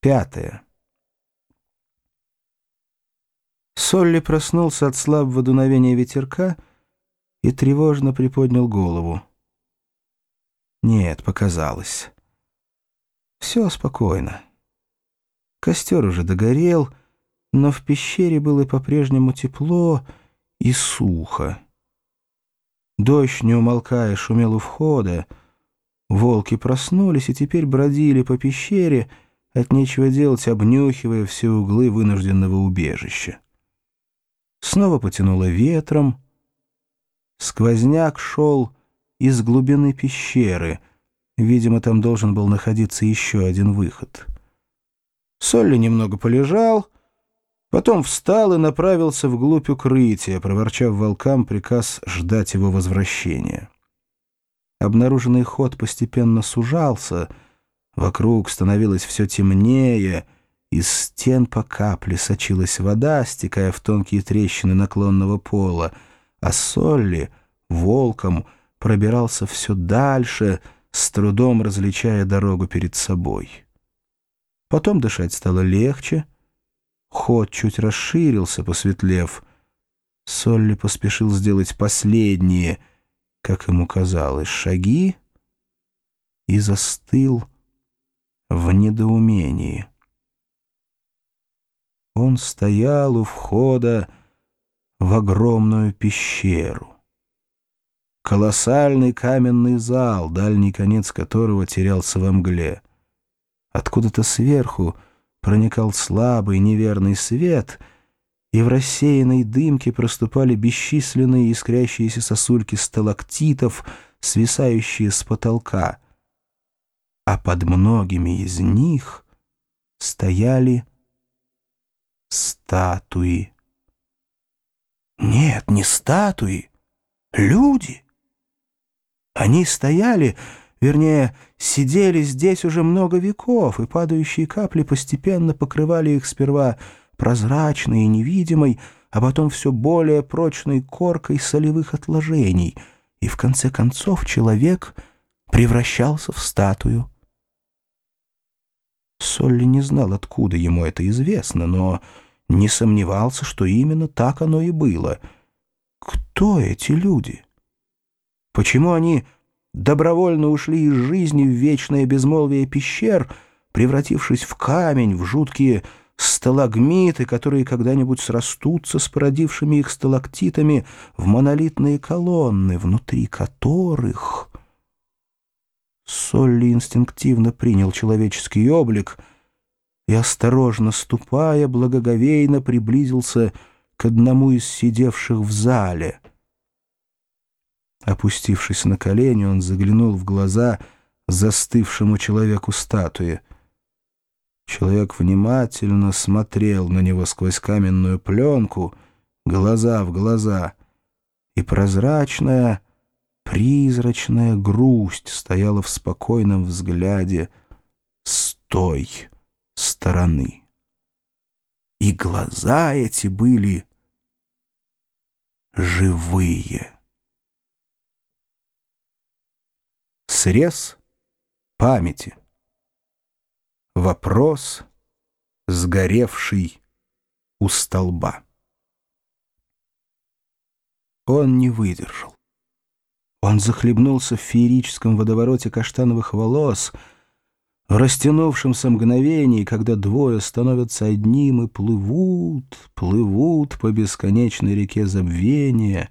Пятое. Солли проснулся от слабого дуновения ветерка и тревожно приподнял голову. Нет, показалось. Все спокойно. Костер уже догорел, но в пещере было по-прежнему тепло и сухо. Дождь, не умолкая, шумел у входа. Волки проснулись и теперь бродили по пещере, от нечего делать, обнюхивая все углы вынужденного убежища. Снова потянуло ветром. Сквозняк шел из глубины пещеры. Видимо, там должен был находиться еще один выход. Солли немного полежал, потом встал и направился вглубь укрытия, проворчав волкам приказ ждать его возвращения. Обнаруженный ход постепенно сужался — Вокруг становилось все темнее, из стен по капле сочилась вода, стекая в тонкие трещины наклонного пола, а Солли, волком, пробирался все дальше, с трудом различая дорогу перед собой. Потом дышать стало легче, ход чуть расширился, посветлев. Солли поспешил сделать последние, как ему казалось, шаги и застыл, в недоумении. Он стоял у входа в огромную пещеру. Колоссальный каменный зал, дальний конец которого терялся во мгле. Откуда-то сверху проникал слабый неверный свет, и в рассеянной дымке проступали бесчисленные искрящиеся сосульки сталактитов, свисающие с потолка — а под многими из них стояли статуи. Нет, не статуи, люди. Они стояли, вернее, сидели здесь уже много веков, и падающие капли постепенно покрывали их сперва прозрачной и невидимой, а потом все более прочной коркой солевых отложений, и в конце концов человек превращался в статую. Солли не знал, откуда ему это известно, но не сомневался, что именно так оно и было. Кто эти люди? Почему они добровольно ушли из жизни в вечное безмолвие пещер, превратившись в камень, в жуткие сталагмиты, которые когда-нибудь срастутся с породившими их сталактитами в монолитные колонны, внутри которых... Солли инстинктивно принял человеческий облик и, осторожно ступая, благоговейно приблизился к одному из сидевших в зале. Опустившись на колени, он заглянул в глаза застывшему человеку статуи. Человек внимательно смотрел на него сквозь каменную пленку, глаза в глаза, и прозрачная, Призрачная грусть стояла в спокойном взгляде с той стороны. И глаза эти были живые. Срез памяти. Вопрос, сгоревший у столба. Он не выдержал. Он захлебнулся в феерическом водовороте каштановых волос, в растянувшемся мгновении, когда двое становятся одним и плывут, плывут по бесконечной реке забвения,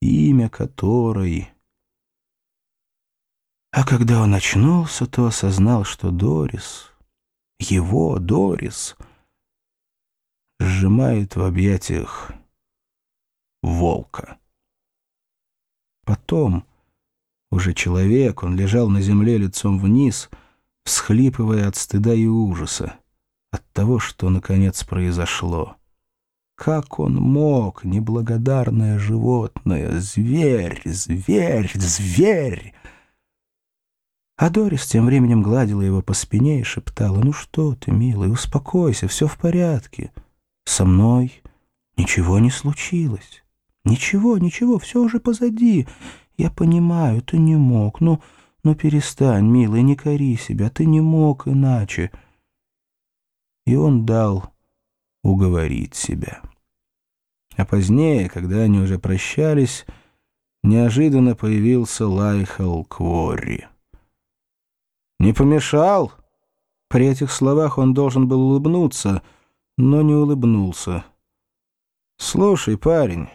имя которой... А когда он очнулся, то осознал, что Дорис, его Дорис, сжимает в объятиях волка. Потом, уже человек, он лежал на земле лицом вниз, всхлипывая от стыда и ужаса, от того, что наконец произошло. Как он мог, неблагодарное животное, зверь, зверь, зверь! А Дорис тем временем гладила его по спине и шептала, «Ну что ты, милый, успокойся, все в порядке. Со мной ничего не случилось». «Ничего, ничего, все уже позади. Я понимаю, ты не мог. Ну, ну перестань, милый, не кори себя. Ты не мог иначе». и он дал уговорить себя. А позднее, когда они уже прощались, неожиданно появился Лайхал Кворри. «Не помешал?» При этих словах он должен был улыбнуться, но не улыбнулся. «Слушай, парень,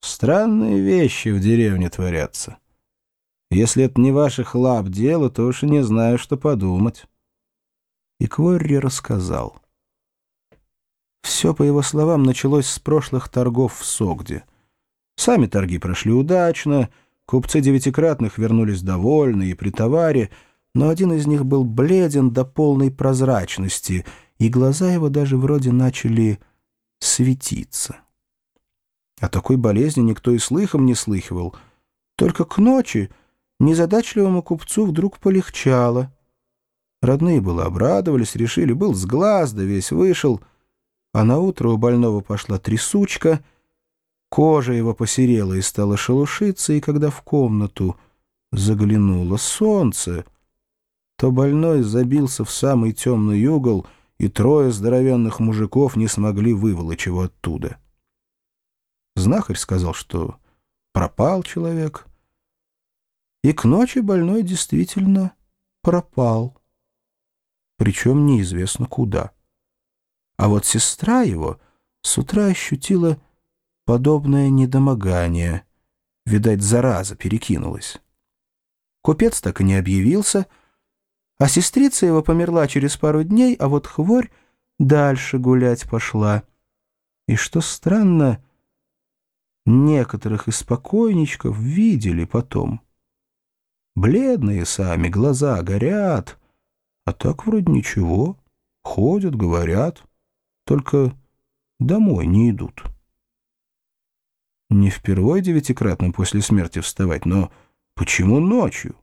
странные вещи в деревне творятся. Если это не ваших лап дело, то уж и не знаю, что подумать». И Кворри рассказал. Все, по его словам, началось с прошлых торгов в Согде. Сами торги прошли удачно, купцы девятикратных вернулись довольны и при товаре, но один из них был бледен до полной прозрачности, и глаза его даже вроде начали светиться. О такой болезни никто и слыхом не слыхивал. Только к ночи незадачливому купцу вдруг полегчало. Родные было обрадовались, решили, был с глаз, да весь вышел. А на утро у больного пошла трясучка, кожа его посерела и стала шелушиться, и когда в комнату заглянуло солнце — то больной забился в самый темный угол, и трое здоровенных мужиков не смогли выволочь его оттуда. Знахарь сказал, что пропал человек, и к ночи больной действительно пропал, причем неизвестно куда. А вот сестра его с утра ощутила подобное недомогание, видать, зараза перекинулась. Купец так и не объявился — а сестрица его померла через пару дней, а вот хворь дальше гулять пошла. И что странно, некоторых из покойничков видели потом. Бледные сами, глаза горят, а так вроде ничего, ходят, говорят, только домой не идут. Не впервой девятикратным после смерти вставать, но почему ночью?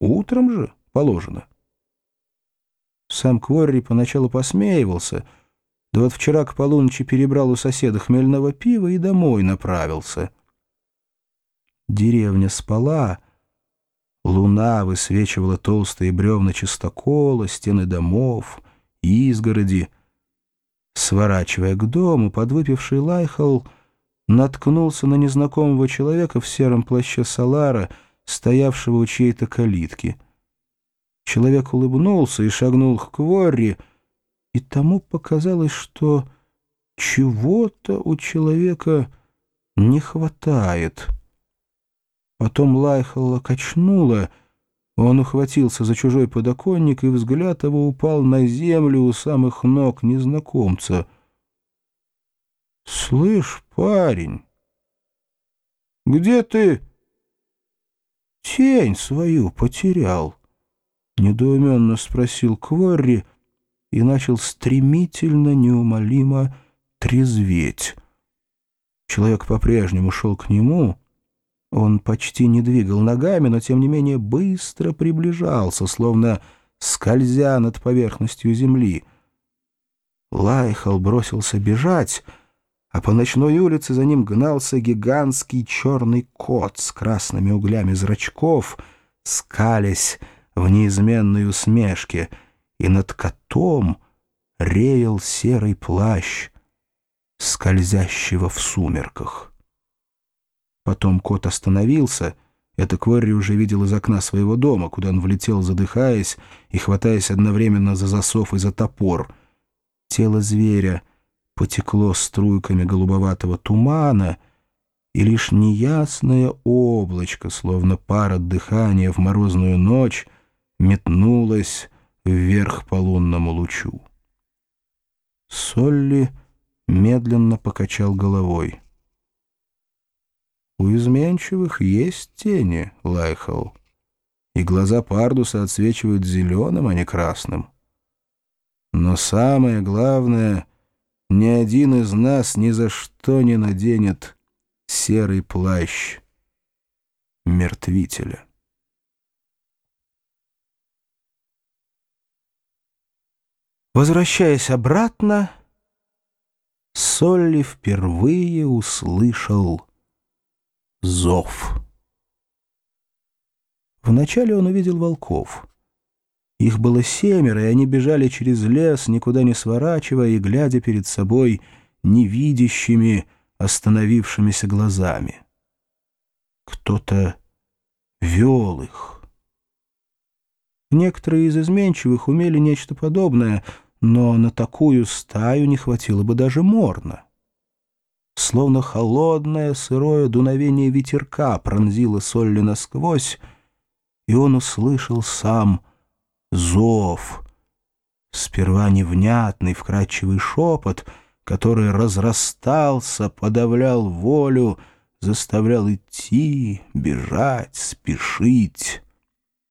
Утром же положено. Сам Кворри поначалу посмеивался, да вот вчера к полуночи перебрал у соседа хмельного пива и домой направился. Деревня спала, луна высвечивала толстые бревна чистокола, стены домов, изгороди. Сворачивая к дому, подвыпивший Лайхал наткнулся на незнакомого человека в сером плаще Салара, стоявшего у чьей-то калитки — Человек улыбнулся и шагнул к Кворри, и тому показалось, что чего-то у человека не хватает. Потом Лайхала качнула, он ухватился за чужой подоконник, и взгляд его упал на землю у самых ног незнакомца. «Слышь, парень, где ты тень свою потерял?» Недоуменно спросил Кворри и начал стремительно, неумолимо трезветь. Человек по-прежнему шел к нему. Он почти не двигал ногами, но тем не менее быстро приближался, словно скользя над поверхностью земли. Лайхал бросился бежать, а по ночной улице за ним гнался гигантский черный кот с красными углями зрачков, скалясь, в неизменной усмешке, и над котом реял серый плащ, скользящего в сумерках. Потом кот остановился, это Кворри уже видел из окна своего дома, куда он влетел, задыхаясь и хватаясь одновременно за засов и за топор. Тело зверя потекло струйками голубоватого тумана, и лишь неясное облачко, словно пар от дыхания в морозную ночь, метнулась вверх по лунному лучу. Солли медленно покачал головой. «У изменчивых есть тени, Лайхал, и глаза Пардуса отсвечивают зеленым, а не красным. Но самое главное, ни один из нас ни за что не наденет серый плащ мертвителя». Возвращаясь обратно, Солли впервые услышал зов. Вначале он увидел волков. Их было семеро, и они бежали через лес, никуда не сворачивая и глядя перед собой невидящими, остановившимися глазами. Кто-то вел их. Некоторые из изменчивых умели нечто подобное, но на такую стаю не хватило бы даже морна. Словно холодное сырое дуновение ветерка пронзило Солли насквозь, и он услышал сам зов. Сперва невнятный вкрадчивый шепот, который разрастался, подавлял волю, заставлял идти, бежать, спешить.